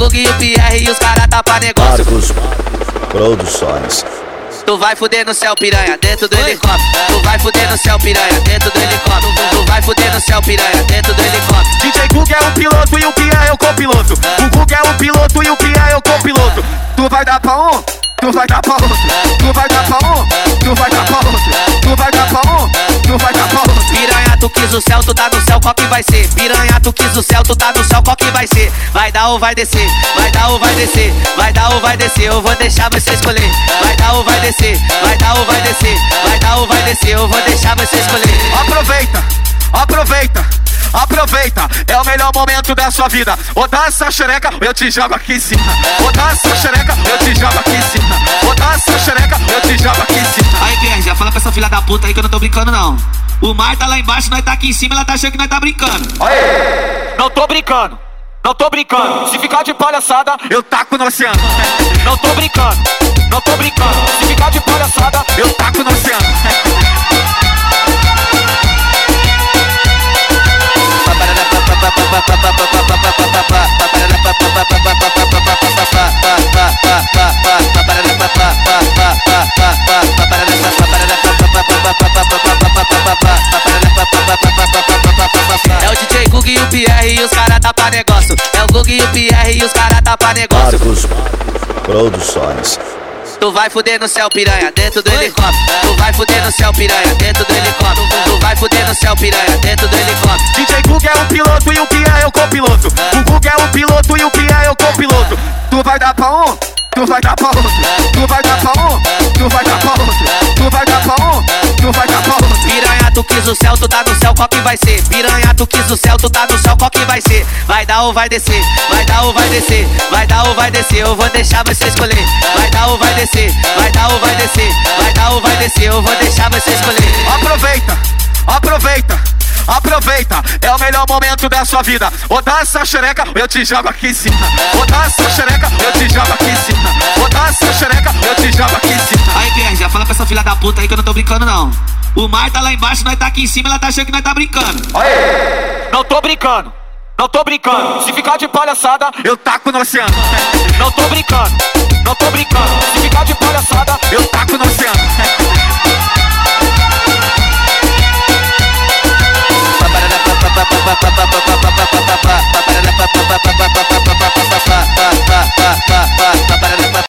Gug e o Pierre e os caras tá pra negócio. Marcos Produções. Tu vai fuder no céu piranha dentro do helicóptero. Tu vai fuder no céu piranha dentro do helicóptero. Tu vai fuder no céu piranha dentro do helicóptero. DJ Gug é o piloto e o Pierre é o copiloto. O Gug é o piloto e o Pierre é o copiloto. Tu vai dar pra um, tu vai dar pra outro. O céu, tu tá no céu, qual que vai ser? Piranha, tu quis o céu, tu tá no céu, qual que vai ser? Vai dar ou vai descer? Vai dar ou vai descer? Vai dar ou vai descer? Eu vou deixar você escolher. Vai dar ou vai descer? Vai dar ou vai descer? Vai dar ou vai descer? Eu vou deixar você escolher. Aproveita, aproveita, aproveita. É o melhor momento da sua vida. Ou dá essa xereca, eu te jogo aqui em cima. Ou dá essa xereca, eu te jogo aqui em cima. Ou dá essa xereca, eu te jogo aqui em cima. Aí, Pierre, já fala pra essa filha da puta aí que eu não tô brincando, não. O mar tá lá embaixo, nós tá aqui em cima, ela tá achando que nós tá brincando. Não tô brincando, não tô brincando. Se ficar de palhaçada, eu taco no oceano. Não tô brincando, não tô brincando. Se ficar de palhaçada, eu taco no oceano. É o DJ Gug e o Pierre e os caras tá pra negócio. É o Gug e o Pierre e os caras tá pra negócio. Marcos Produções. Tu vai fuder no céu piranha dentro do helicóptero. Tu vai fuder no céu piranha dentro do helicóptero. Tu vai fuder no céu piranha dentro do helicóptero. DJ Gug é o piloto e o Pierre é o copiloto. O Gug é o piloto e o Pierre é o copiloto. Tu vai dar pra um, tu vai dar pra outro. Tu vai dar pra quis o céu, tu tá no céu, qual que vai ser? Piranha, tu quis o céu, tu tá no céu, qual que vai ser? Vai dar ou vai descer? Vai dar ou vai descer? Vai dar ou vai descer? Eu vou deixar você escolher. Vai dar ou vai descer? Vai dar ou vai descer? Vai dar ou vai descer? Eu vou deixar você escolher. Aproveita, aproveita, aproveita. É o melhor momento da sua vida. Ou dá essa xereca, eu te jogo aqui em cima. Ou dá essa xereca, eu te jogo aqui em cima. Ou dá essa xereca, eu te jogo aqui em cima. Aí, Pierre, já fala pra essa filha da puta aí que eu não tô brincando, não. O mar tá lá embaixo, nós tá aqui em cima, ela tá achando que nós tá brincando. Aê! Não tô brincando, não tô brincando. Se ficar de palhaçada, eu taco no oceano. Não tô brincando, não tô brincando. Se ficar de palhaçada, eu taco no oceano.